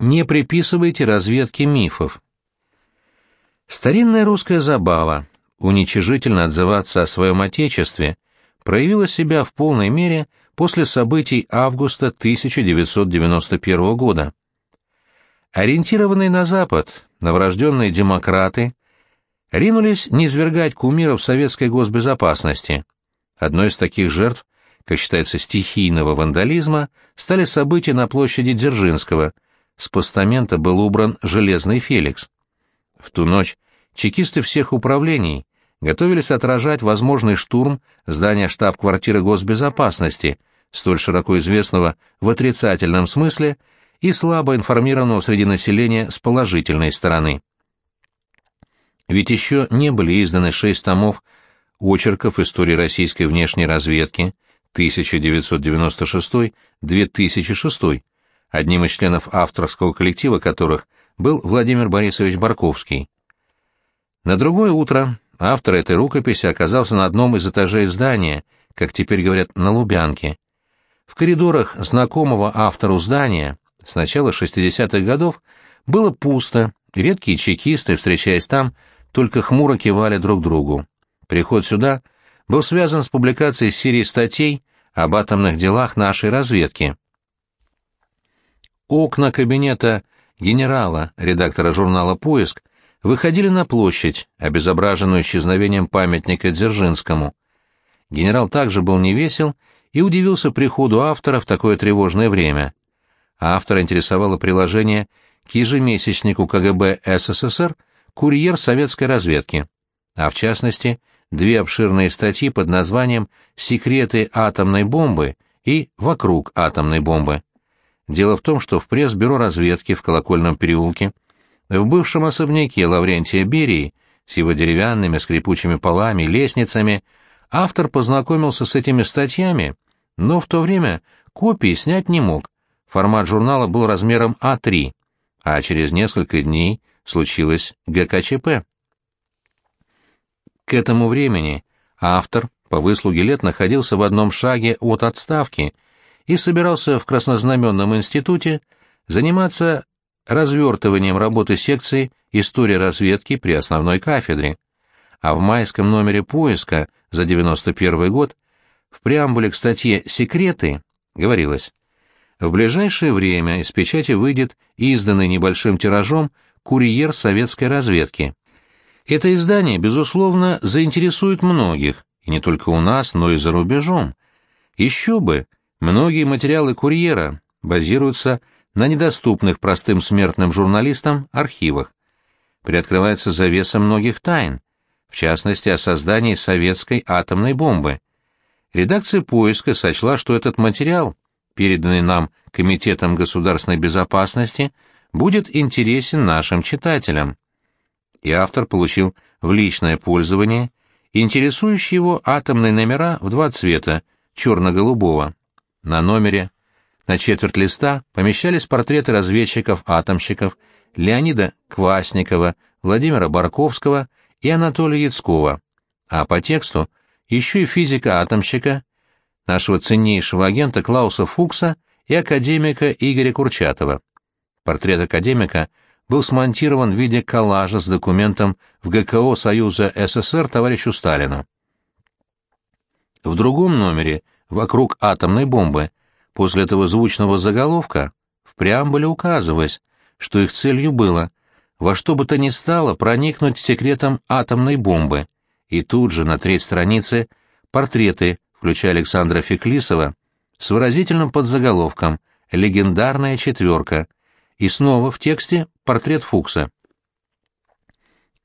Не приписывайте разведке мифов. Старинная русская забава уничижительно отзываться о своем отечестве проявила себя в полной мере после событий августа 1991 года. Ориентированные на Запад, новорожденные демократы ринулись низвергать кумиров советской госбезопасности. Одной из таких жертв, как считается, стихийного вандализма, стали события на площади Дзержинского. С постамента был убран железный Феликс. В ту ночь чекисты всех управлений готовились отражать возможный штурм здания штаб-квартиры госбезопасности, столь широко известного в отрицательном смысле и слабо информированного среди населения с положительной стороны. Ведь еще не были изданы шесть томов очерков истории российской внешней разведки 1996-2006, одним из членов авторского коллектива которых был Владимир Борисович Барковский. На другое утро автор этой рукописи оказался на одном из этажей здания, как теперь говорят, на Лубянке. В коридорах знакомого автору здания с начала 60-х годов было пусто, редкие чекисты, встречаясь там, только хмуро кивали друг другу. Приход сюда был связан с публикацией серии статей об атомных делах нашей разведки. Окна кабинета генерала, редактора журнала «Поиск», выходили на площадь, обезображенную исчезновением памятника Дзержинскому. Генерал также был невесел и удивился приходу автора в такое тревожное время. Автора интересовало приложение к ежемесячнику КГБ СССР «Курьер советской разведки», а в частности, две обширные статьи под названием «Секреты атомной бомбы» и «Вокруг атомной бомбы». Дело в том, что в пресс-бюро разведки в Колокольном переулке, в бывшем особняке Лаврентия Берии, с его деревянными скрипучими полами, лестницами, автор познакомился с этими статьями, но в то время копии снять не мог, формат журнала был размером А3, а через несколько дней случилось ГКЧП. К этому времени автор по выслуге лет находился в одном шаге от отставки и собирался в Краснознаменном институте заниматься развертыванием работы секции «История разведки» при основной кафедре. А в майском номере «Поиска» за 91 год в преамбуле к статье «Секреты» говорилось «В ближайшее время из печати выйдет изданный небольшим тиражом «Курьер советской разведки». Это издание, безусловно, заинтересует многих, и не только у нас, но и за рубежом. Еще бы, многие материалы «Курьера» базируются на недоступных простым смертным журналистам архивах. Приоткрывается завеса многих тайн, в частности, о создании советской атомной бомбы. Редакция «Поиска» сочла, что этот материал, переданный нам Комитетом государственной безопасности, будет интересен нашим читателям. И автор получил в личное пользование интересующие его атомные номера в два цвета, черно-голубого. На номере на четверть листа помещались портреты разведчиков-атомщиков Леонида Квасникова, Владимира Барковского и Анатолия Яцкова, а по тексту еще и физика-атомщика, нашего ценнейшего агента Клауса Фукса и академика Игоря Курчатова. Портрет академика был смонтирован в виде коллажа с документом в ГКО Союза СССР товарищу Сталину. В другом номере «Вокруг атомной бомбы» после этого звучного заголовка в преамбуле указывалось, что их целью было во что бы то ни стало проникнуть к секретам атомной бомбы, и тут же на третьей странице портреты, включая Александра Феклисова, с выразительным подзаголовком «Легендарная четверка», и снова в тексте портрет Фукса.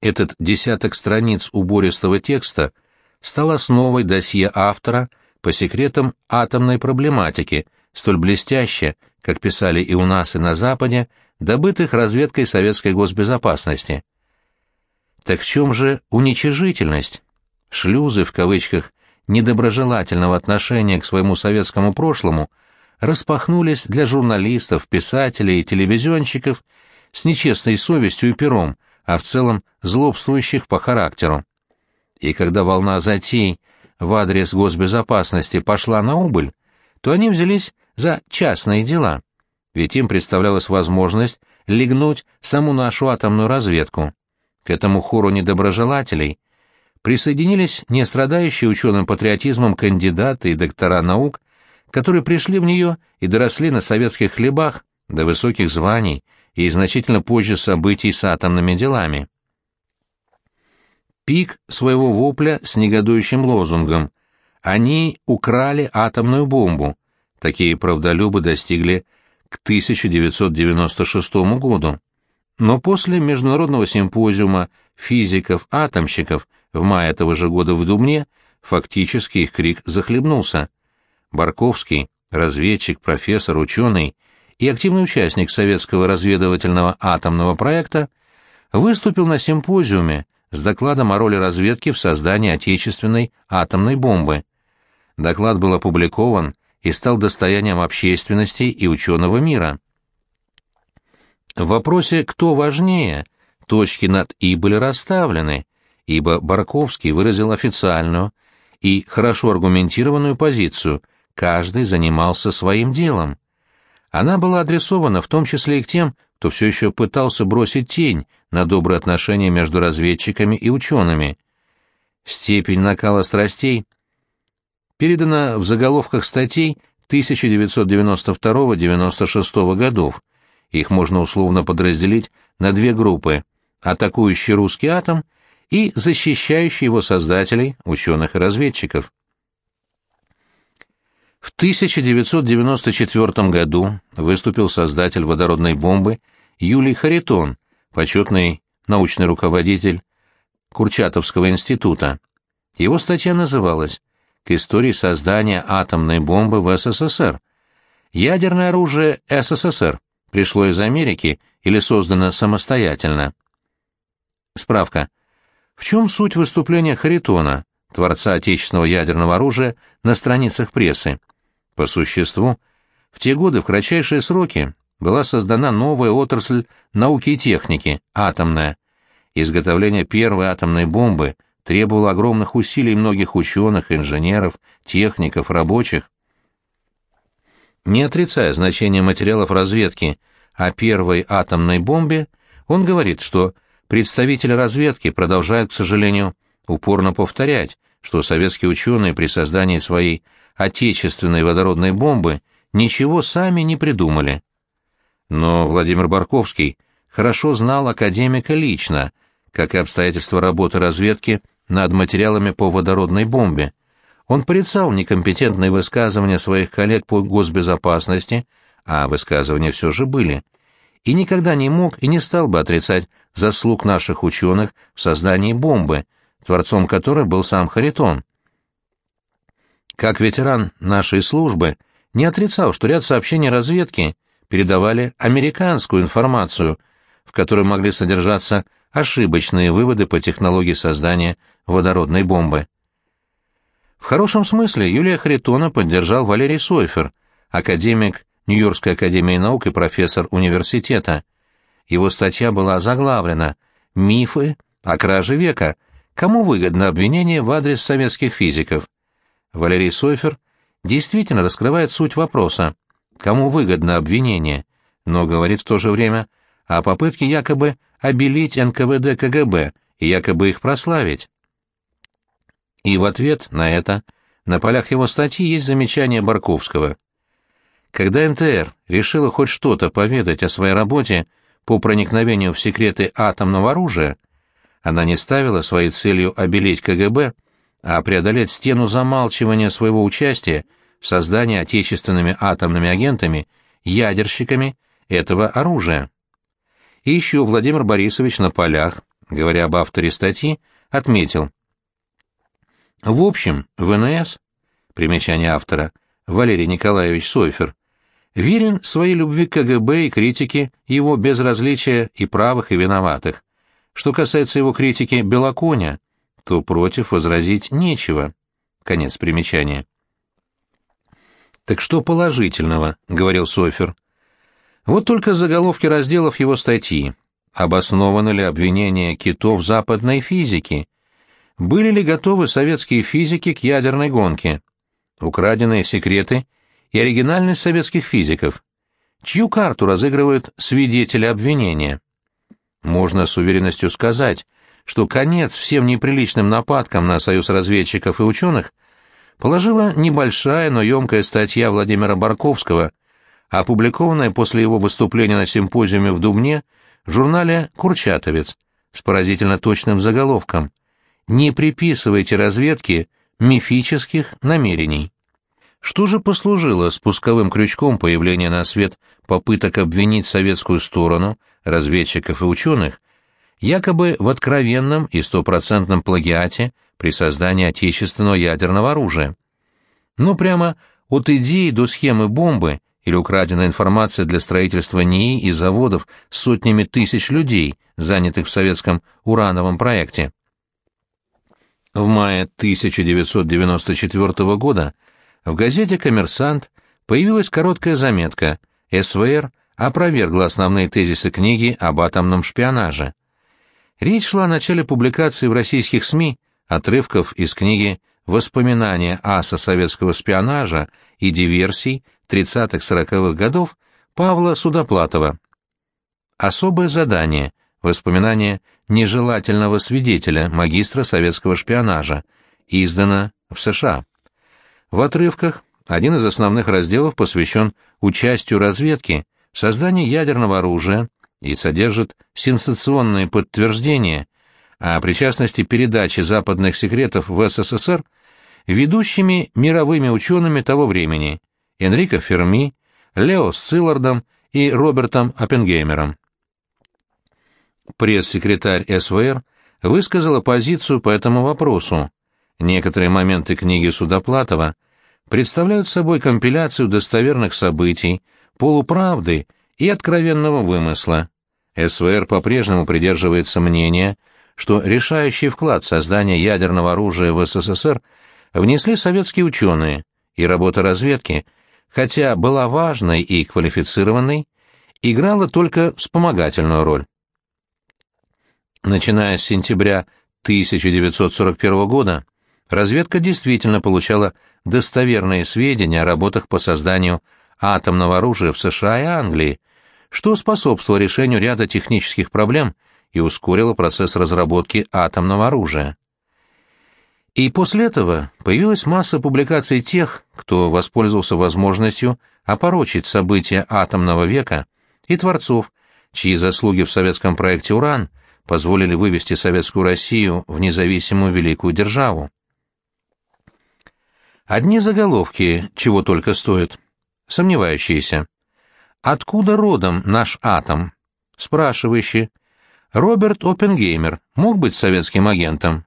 Этот десяток страниц убористого текста стал основой досье автора по секретам атомной проблематики, столь блестяще, как писали и у нас, и на Западе, добытых разведкой советской госбезопасности. Так в чем же уничижительность? Шлюзы, в кавычках, недоброжелательного отношения к своему советскому прошлому – распахнулись для журналистов, писателей и телевизионщиков с нечестной совестью и пером, а в целом злобствующих по характеру. И когда волна затей в адрес госбезопасности пошла на убыль, то они взялись за частные дела. ведь им представлялась возможность легнуть саму нашу атомную разведку. К этому хору недоброжелателей присоединились не страдающие ученым патриотизмом кандидаты и доктора наук, которые пришли в нее и доросли на советских хлебах до высоких званий и значительно позже событий с атомными делами. Пик своего вопля с негодующим лозунгом «Они украли атомную бомбу», такие правдолюбы достигли к 1996 году. Но после международного симпозиума физиков-атомщиков в мае этого же года в Думне фактически их крик захлебнулся. Барковский, разведчик, профессор, ученый и активный участник советского разведывательного атомного проекта, выступил на симпозиуме с докладом о роли разведки в создании отечественной атомной бомбы. Доклад был опубликован и стал достоянием общественности и ученого мира. В вопросе «кто важнее?» точки над «и» были расставлены, ибо Барковский выразил официальную и хорошо аргументированную позицию, каждый занимался своим делом. Она была адресована в том числе и к тем, кто все еще пытался бросить тень на добрые отношения между разведчиками и учеными. Степень накала страстей передана в заголовках статей 1992-96 годов, их можно условно подразделить на две группы – атакующий русский атом и защищающий его создателей, ученых и разведчиков. В 1994 году выступил создатель водородной бомбы Юлий Харитон, почетный научный руководитель Курчатовского института. Его статья называлась «К истории создания атомной бомбы в СССР. Ядерное оружие СССР пришло из Америки или создано самостоятельно. Справка. В чем суть выступления Харитона, творца отечественного ядерного оружия, на страницах прессы? По существу, в те годы в кратчайшие сроки была создана новая отрасль науки и техники – атомная. Изготовление первой атомной бомбы требовало огромных усилий многих ученых, инженеров, техников, рабочих. Не отрицая значения материалов разведки о первой атомной бомбе, он говорит, что представители разведки продолжают, к сожалению, упорно повторять, что советские ученые при создании своей отечественной водородной бомбы ничего сами не придумали. Но Владимир Барковский хорошо знал академика лично, как и обстоятельства работы разведки над материалами по водородной бомбе. Он порицал некомпетентные высказывания своих коллег по госбезопасности, а высказывания все же были, и никогда не мог и не стал бы отрицать заслуг наших ученых в создании бомбы, творцом которой был сам Харитон. Как ветеран нашей службы, не отрицал, что ряд сообщений разведки передавали американскую информацию, в которой могли содержаться ошибочные выводы по технологии создания водородной бомбы. В хорошем смысле Юлия Харитона поддержал Валерий Сойфер, академик Нью-Йоркской академии наук и профессор университета. Его статья была заглавлена «Мифы о краже века. Кому выгодно обвинение в адрес советских физиков?» Валерий Сойфер действительно раскрывает суть вопроса, кому выгодно обвинение, но говорит в то же время о попытке якобы обелить НКВД КГБ и якобы их прославить. И в ответ на это на полях его статьи есть замечание Барковского. Когда НТР решила хоть что-то поведать о своей работе по проникновению в секреты атомного оружия, она не ставила своей целью обелить КГБ, а преодолеть стену замалчивания своего участия в создании отечественными атомными агентами, ядерщиками этого оружия. И еще Владимир Борисович на полях, говоря об авторе статьи, отметил, в общем, ВНС, примечание автора, Валерий Николаевич Сойфер, верен своей любви к КГБ и критике его безразличия и правых, и виноватых. Что касается его критики Белоконя, то против возразить нечего. Конец примечания. «Так что положительного?» — говорил Сойфер. «Вот только заголовки разделов его статьи. Обоснованы ли обвинения китов западной физики? Были ли готовы советские физики к ядерной гонке? Украденные секреты и оригинальность советских физиков. чью карту разыгрывают свидетели обвинения. Можно с уверенностью сказать, что конец всем неприличным нападкам на союз разведчиков и ученых положила небольшая, но емкая статья Владимира Барковского, опубликованная после его выступления на симпозиуме в Дубне в журнале «Курчатовец» с поразительно точным заголовком «Не приписывайте разведке мифических намерений». Что же послужило спусковым крючком появления на свет попыток обвинить советскую сторону, разведчиков и ученых, якобы в откровенном и стопроцентном плагиате при создании отечественного ядерного оружия? Ну, прямо от идеи до схемы бомбы или украденная информация для строительства НИИ и заводов с сотнями тысяч людей, занятых в советском урановом проекте. В мае 1994 года в газете «Коммерсант» появилась короткая заметка «СВР опровергла основные тезисы книги об атомном шпионаже». Речь шла о начале публикации в российских СМИ отрывков из книги «Воспоминания аса советского шпионажа и диверсий 30-40-х годов» Павла Судоплатова. Особое задание – воспоминания нежелательного свидетеля, магистра советского шпионажа, издано в США. В отрывках один из основных разделов посвящен участию разведки в создании ядерного оружия и содержит сенсационные подтверждения о причастности передачи западных секретов в СССР ведущими мировыми учеными того времени Энрико Ферми, Лео Силлардом и Робертом Оппенгеймером. Пресс-секретарь СВР высказала позицию по этому вопросу, Некоторые моменты книги Судоплатова представляют собой компиляцию достоверных событий, полуправды и откровенного вымысла. СВР по-прежнему придерживается мнения, что решающий вклад в создание ядерного оружия в СССР внесли советские ученые, и работа разведки, хотя была важной и квалифицированной, играла только вспомогательную роль. Начиная с сентября 1941 года, разведка действительно получала достоверные сведения о работах по созданию атомного оружия в США и Англии, что способствовало решению ряда технических проблем и ускорило процесс разработки атомного оружия. И после этого появилась масса публикаций тех, кто воспользовался возможностью опорочить события атомного века, и творцов, чьи заслуги в советском проекте «Уран» позволили вывести советскую Россию в независимую великую державу. Одни заголовки чего только стоят. Сомневающиеся. Откуда родом наш атом? Спрашивающий. Роберт Оппенгеймер мог быть советским агентом?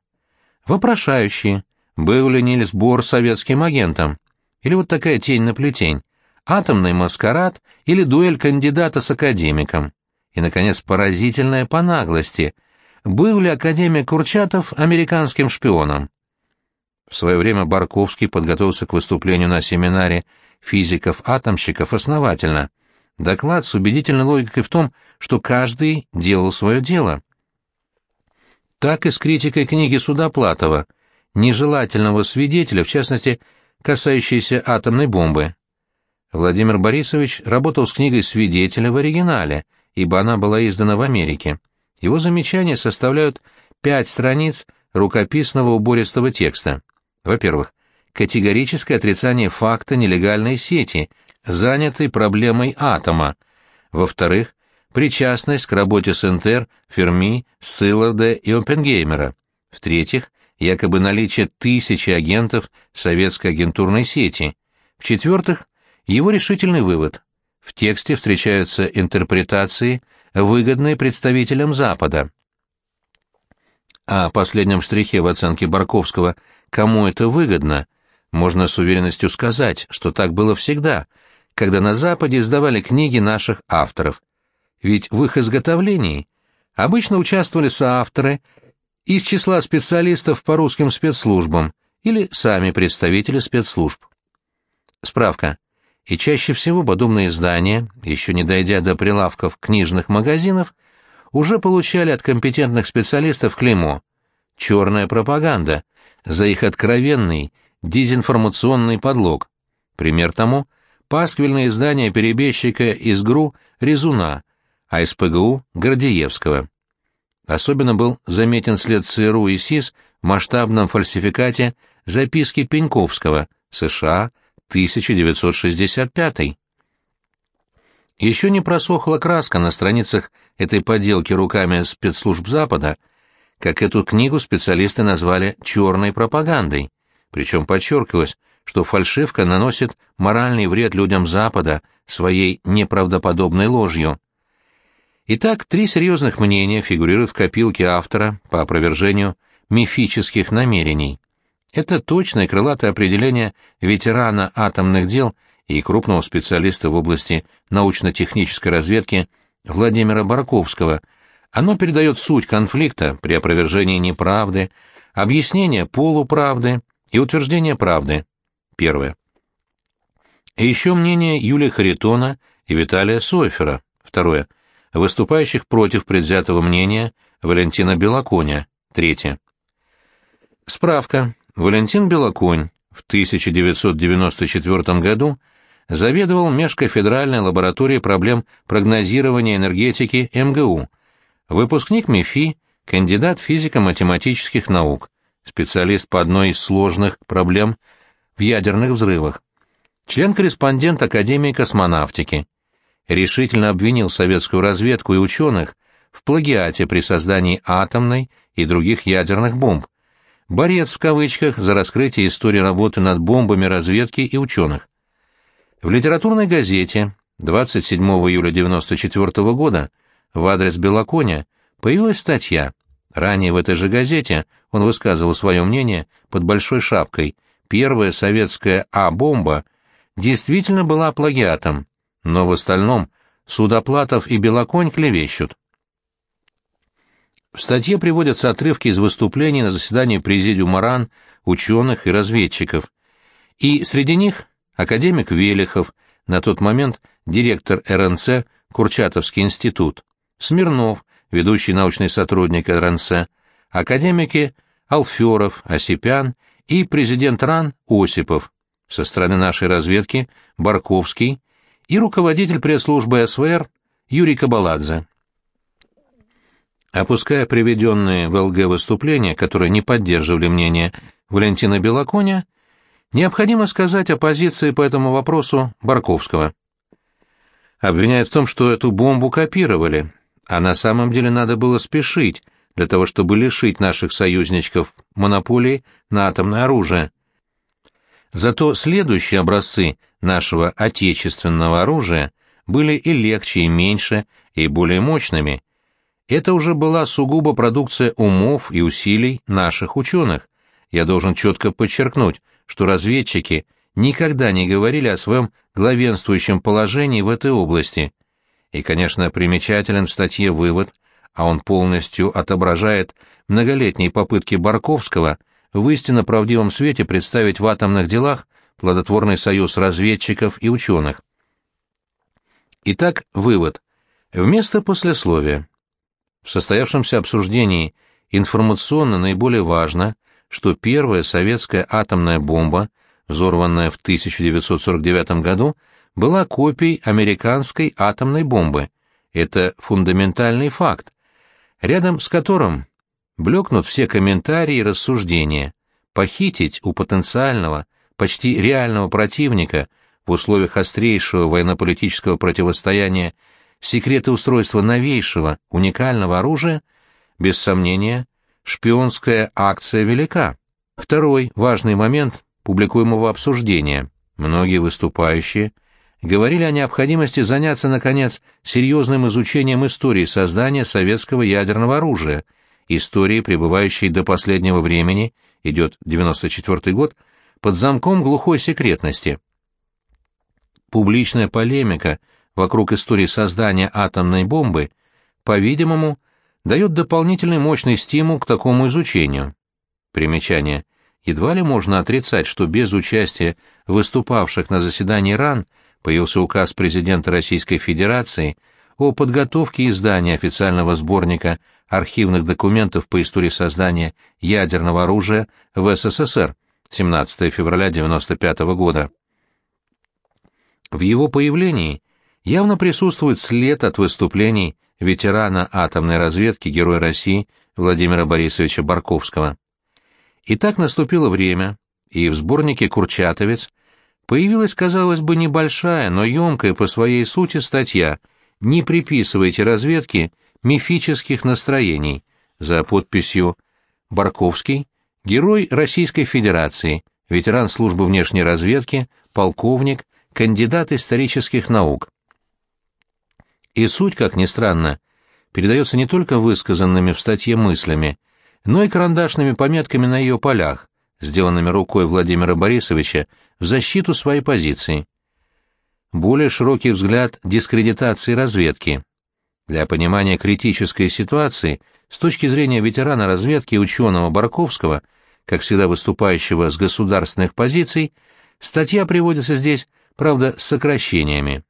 Вопрошающий. Был ли Нильс Бор советским агентом? Или вот такая тень на плетень. Атомный маскарад или дуэль кандидата с академиком? И, наконец, поразительное по наглости. Был ли академик Курчатов американским шпионом? В свое время Барковский подготовился к выступлению на семинаре физиков-атомщиков основательно. Доклад с убедительной логикой в том, что каждый делал свое дело. Так и с критикой книги Судоплатова, нежелательного свидетеля, в частности, касающейся атомной бомбы. Владимир Борисович работал с книгой свидетеля в оригинале, ибо она была издана в Америке. Его замечания составляют пять страниц рукописного убористого текста. Во-первых, категорическое отрицание факта нелегальной сети, занятой проблемой атома. Во-вторых, причастность к работе СНТР, Ферми, Силларда и Оппенгеймера. В-третьих, якобы наличие тысячи агентов советской агентурной сети. В-четвертых, его решительный вывод. В тексте встречаются интерпретации, выгодные представителям Запада. О последнем штрихе в оценке Барковского кому это выгодно, можно с уверенностью сказать, что так было всегда, когда на Западе издавали книги наших авторов. Ведь в их изготовлении обычно участвовали соавторы из числа специалистов по русским спецслужбам или сами представители спецслужб. Справка. И чаще всего подобные издания, еще не дойдя до прилавков книжных магазинов, уже получали от компетентных специалистов клеймо «черная пропаганда», за их откровенный дезинформационный подлог. Пример тому пасквильные издания перебежчика из ГРУ Резуна, а из ПГУ Гордеевского. Особенно был заметен след ЦРУ и СИС в масштабном фальсификате записки Пеньковского, США, 1965. Еще не просохла краска на страницах этой поделки руками спецслужб Запада, как эту книгу специалисты назвали «черной пропагандой», причем подчеркивалось, что фальшивка наносит моральный вред людям Запада своей неправдоподобной ложью. Итак, три серьезных мнения фигурируют в копилке автора по опровержению мифических намерений. Это точное крылатое определение ветерана атомных дел и крупного специалиста в области научно-технической разведки Владимира Барковского. Оно передает суть конфликта при опровержении неправды, объяснение полуправды и утверждение правды. Первое. И еще мнение Юлия Харитона и Виталия Сойфера. Второе. Выступающих против предвзятого мнения Валентина Белоконя. Третье. Справка. Валентин Белоконь в 1994 году заведовал Межкафедральной лабораторией проблем прогнозирования энергетики МГУ, выпускник МИФИ, кандидат физико-математических наук, специалист по одной из сложных проблем в ядерных взрывах, член-корреспондент Академии космонавтики, решительно обвинил советскую разведку и ученых в плагиате при создании атомной и других ядерных бомб, борец в кавычках за раскрытие истории работы над бомбами разведки и ученых. В литературной газете 27 июля 1994 года в адрес Белоконя появилась статья. Ранее в этой же газете он высказывал свое мнение под большой шапкой «Первая советская А-бомба действительно была плагиатом, но в остальном Судоплатов и Белоконь клевещут». В статье приводятся отрывки из выступлений на заседании Президиума РАН, ученых и разведчиков. И среди них академик Велихов, на тот момент директор РНЦ Курчатовский институт, Смирнов, ведущий научный сотрудник РНЦ, академики Алферов, Осипян и президент РАН Осипов, со стороны нашей разведки Барковский и руководитель пресс-службы СВР Юрий Кабаладзе. Опуская приведенные в ЛГ выступления, которые не поддерживали мнение Валентина Белоконя, Необходимо сказать о позиции по этому вопросу Барковского. Обвиняют в том, что эту бомбу копировали, а на самом деле надо было спешить для того, чтобы лишить наших союзничков монополии на атомное оружие. Зато следующие образцы нашего отечественного оружия были и легче, и меньше, и более мощными. Это уже была сугубо продукция умов и усилий наших ученых. Я должен четко подчеркнуть, что разведчики никогда не говорили о своем главенствующем положении в этой области. И, конечно, примечателен в статье вывод, а он полностью отображает многолетние попытки Барковского в истинно правдивом свете представить в атомных делах плодотворный союз разведчиков и ученых. Итак, вывод. Вместо послесловия. В состоявшемся обсуждении информационно наиболее важно – что первая советская атомная бомба, взорванная в 1949 году, была копией американской атомной бомбы. Это фундаментальный факт, рядом с которым блекнут все комментарии и рассуждения. Похитить у потенциального, почти реального противника в условиях острейшего военно-политического противостояния секреты устройства новейшего, уникального оружия, без сомнения, шпионская акция велика. Второй важный момент публикуемого обсуждения. Многие выступающие говорили о необходимости заняться, наконец, серьезным изучением истории создания советского ядерного оружия, истории, пребывающей до последнего времени, идет 94 год, под замком глухой секретности. Публичная полемика вокруг истории создания атомной бомбы, по-видимому, дает дополнительный мощный стимул к такому изучению. Примечание. Едва ли можно отрицать, что без участия выступавших на заседании РАН появился указ президента Российской Федерации о подготовке издания официального сборника архивных документов по истории создания ядерного оружия в СССР 17 февраля 1995 года. В его появлении явно присутствует след от выступлений ветерана атомной разведки Героя России Владимира Борисовича Барковского. И так наступило время, и в сборнике «Курчатовец» появилась, казалось бы, небольшая, но емкая по своей сути статья «Не приписывайте разведке мифических настроений» за подписью «Барковский, герой Российской Федерации, ветеран службы внешней разведки, полковник, кандидат исторических наук». И суть, как ни странно, передается не только высказанными в статье мыслями, но и карандашными пометками на ее полях, сделанными рукой Владимира Борисовича в защиту своей позиции. Более широкий взгляд дискредитации разведки. Для понимания критической ситуации с точки зрения ветерана разведки ученого Барковского, как всегда выступающего с государственных позиций, статья приводится здесь, правда, с сокращениями.